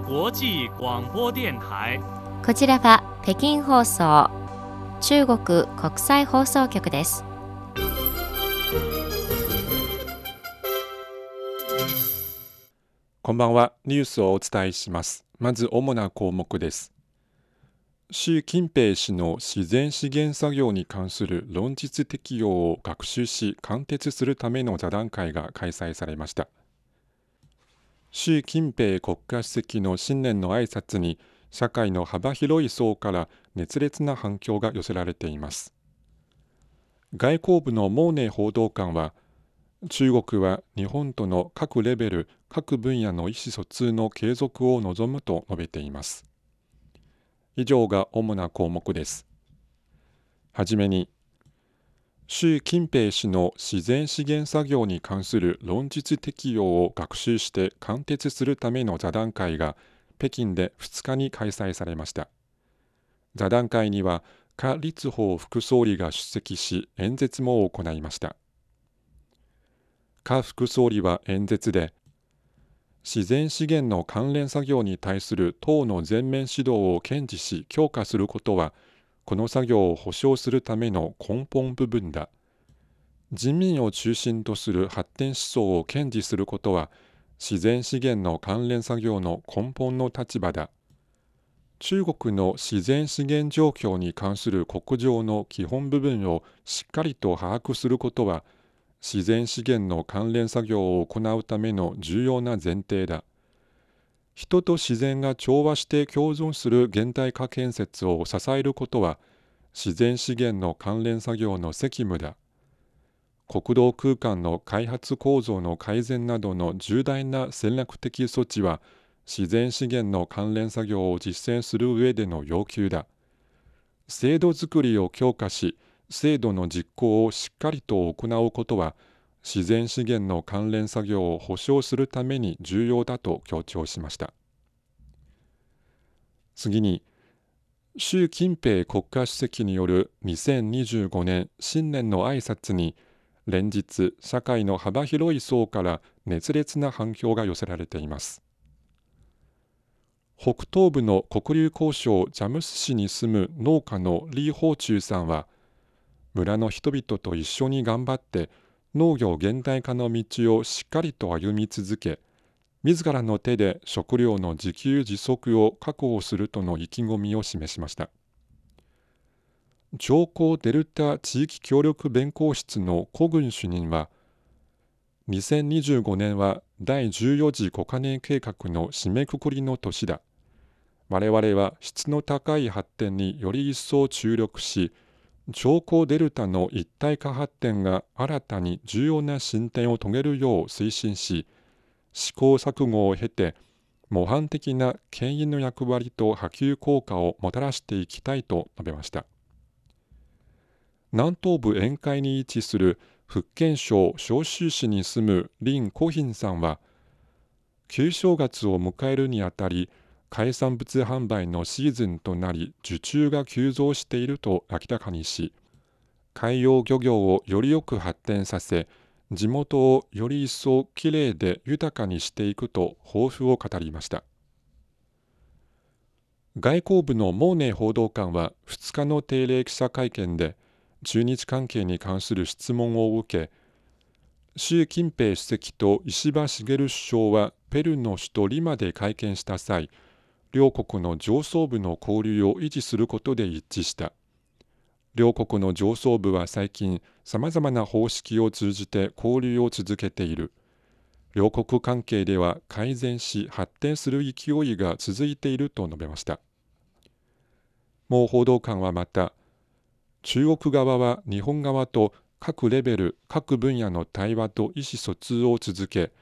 国際广播電台こちらは北京放送中国国際放送局ですこんばんは。ニュースをお伝えします。まず主な項目です。習近平氏の自然資源作業に関する論実適用を学習し貫徹するための座談会が開催されました。習近平国家主席の新年の挨拶に社会の幅広い層から熱烈な反響が寄せられています。外交部のモーネ報道官は中国は日本との各レベル、各分野の意思疎通の継続を望むと述べています。以上が主な項目です。はじめに、習近平氏の自然資源作業に関する論実適用を学習して貫徹するための座談会が北京で2日に開催されました。座談会には、夏立峰副総理が出席し演説も行いました。夏副総理は演説で、自然資源の関連作業に対する党の全面指導を堅持し強化することは、この作業を保障するための根本部分だ。人民を中心とする発展思想を堅持することは、自然資源の関連作業の根本の立場だ。中国の自然資源状況に関する国情の基本部分をしっかりと把握することは、自然資源の関連作業を行うための重要な前提だ。人と自然が調和して共存する現代化建設を支えることは、自然資源の関連作業の責務だ。国土空間の開発構造の改善などの重大な戦略的措置は、自然資源の関連作業を実践する上での要求だ。制度づくりを強化し、制度の実行をしっかりと行うことは自然資源の関連作業を保障するために重要だと強調しました。次に習近平国家主席による2025年新年の挨拶に連日社会の幅広い層から熱烈な反響が寄せられています。北東部の黒竜江省ジャムス市に住む農家の李宝中さんは村の人々と一緒に頑張って農業現代化の道をしっかりと歩み続け自らの手で食料の自給自足を確保するとの意気込みを示しました。上皇デルタ地域協力弁公室の古軍主任は2025年は第14次5カ年計画の締めくくりの年だ。我々は質の高い発展により一層注力し超高デルタの一体化発展が新たに重要な進展を遂げるよう推進し試行錯誤を経て模範的な牽引の役割と波及効果をもたらしていきたいと述べました。南東部沿海に位置する福建省紹州市に住む林古賓さんは旧正月を迎えるにあたり海産物販売のシーズンとなり受注が急増していると明らかにし海洋漁業をよりよく発展させ地元をより一層きれいで豊かにしていくと抱負を語りました。外交部のモーネ報道官は2日の定例記者会見で中日関係に関する質問を受け習近平主席と石破茂首相はペルーの首都リマで会見した際両国の上層部の交流を維持することで一致した。両国の上層部は最近さまざまな方式を通じて交流を続けている。両国関係では改善し発展する勢いが続いていると述べました。毛報道官はまた中国側は日本側と各レベル各分野の対話と意思疎通を続け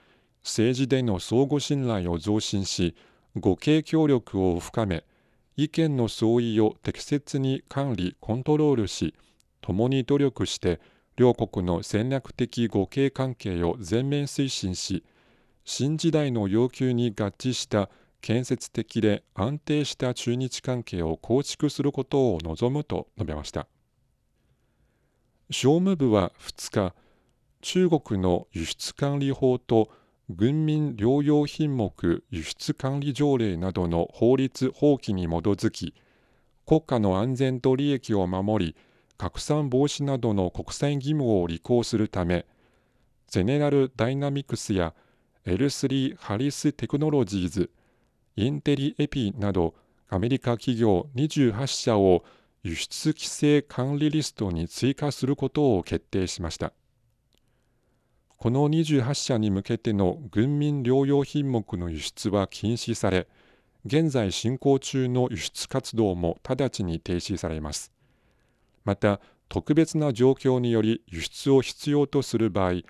政治での相互信頼を増進し互恵協力を深め意見の相違を適切に管理コントロールし共に努力して両国の戦略的互恵関係を全面推進し新時代の要求に合致した建設的で安定した中日関係を構築することを望むと述べました。商務部は2日中国の輸出管理法と軍民療養品目輸出管理条例などの法律法規に基づき国家の安全と利益を守り拡散防止などの国際義務を履行するためゼネラル・ダイナミクスや L3 ハリステクノロジーズインテリエピなどアメリカ企業28社を輸出規制管理リストに追加することを決定しました。この28社に向けての軍民療養品目の輸出は禁止され現在進行中の輸出活動も直ちに停止されます。また特別な状況により輸出を必要とする場合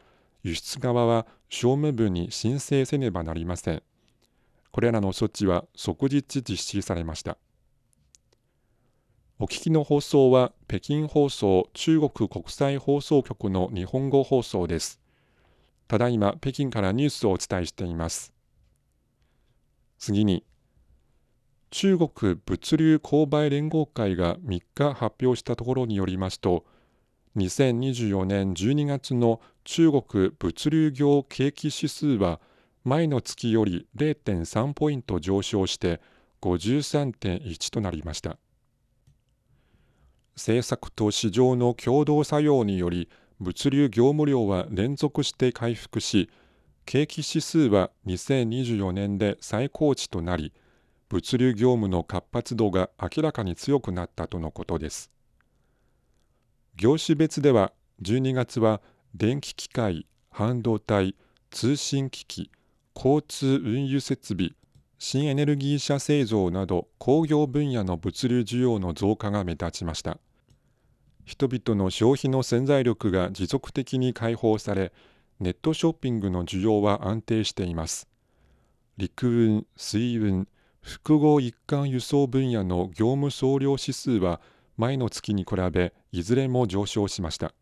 輸出側は商務部に申請せねばなりません。これらの措置は即日実施されました。お聞きの放送は北京放送中国国際放送局の日本語放送です。ただいま北京からニュースをお伝えしています。次に、中国物流購買連合会が3日発表したところによりますと、2024年12月の中国物流業景気指数は前の月より0.3ポイント上昇して53.1となりました。政策と市場の共同作用により物流業務量は連続して回復し景気指数は2024年で最高値となり物流業務の活発度が明らかに強くなったとのことです。業種別では12月は電気機械半導体通信機器交通運輸設備新エネルギー車製造など工業分野の物流需要の増加が目立ちました。人々の消費の潜在力が持続的に解放されネットショッピングの需要は安定しています。陸運水運複合一貫輸送分野の業務総量指数は前の月に比べいずれも上昇しました。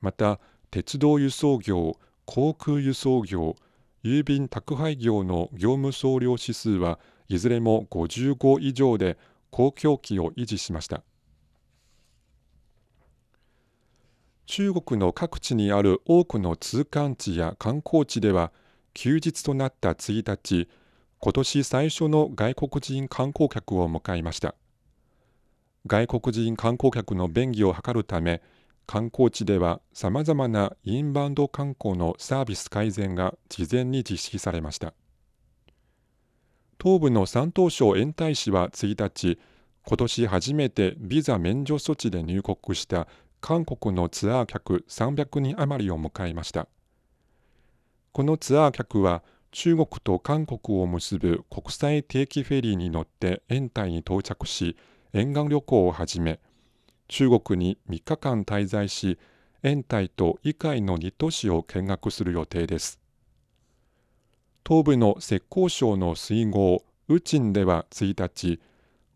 また鉄道輸送業航空輸送業郵便宅配業の業務総量指数はいずれも55以上で公共期を維持しました。中国の各地にある多くの通関地や観光地では休日となった1日今年最初の外国人観光客を迎えました。外国人観光客の便宜を図るため観光地ではさまざまなインバウンド観光のサービス改善が事前に実施されました。東部の山東省延泰市は1日今年初めてビザ免除措置で入国した韓国のツアー客300人余りを迎えましたこのツアー客は中国と韓国を結ぶ国際定期フェリーに乗って延泰に到着し沿岸旅行を始め中国に3日間滞在し、延泰と異界の2都市を見学する予定です。東部の浙江省の水郷、ウチンでは1日、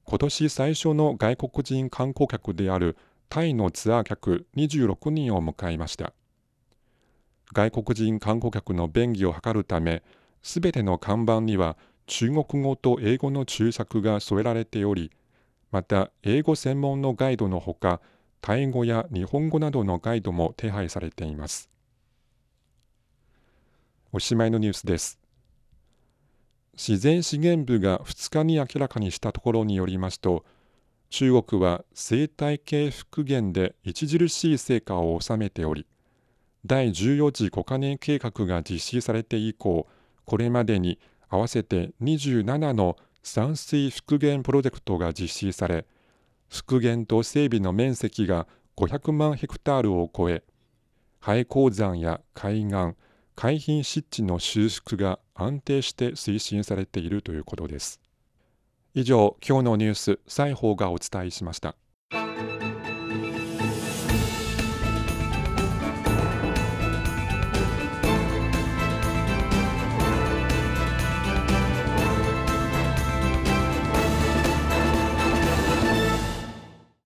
今年最初の外国人観光客であるタイのツアー客26人を迎えました。外国人観光客の便宜を図るため、すべての看板には中国語と英語の注釈が添えられており、また英語専門のガイドのほかタイ語や日本語などのガイドも手配されていますおしまいのニュースです自然資源部が2日に明らかにしたところによりますと中国は生態系復元で著しい成果を収めており第14次5カ年計画が実施されて以降これまでに合わせて27の山水復元プロジェクトが実施され復元と整備の面積が500万ヘクタールを超え廃鉱山や海岸海浜湿地の修復が安定して推進されているということです。以上今日のニュース西宝がお伝えしました。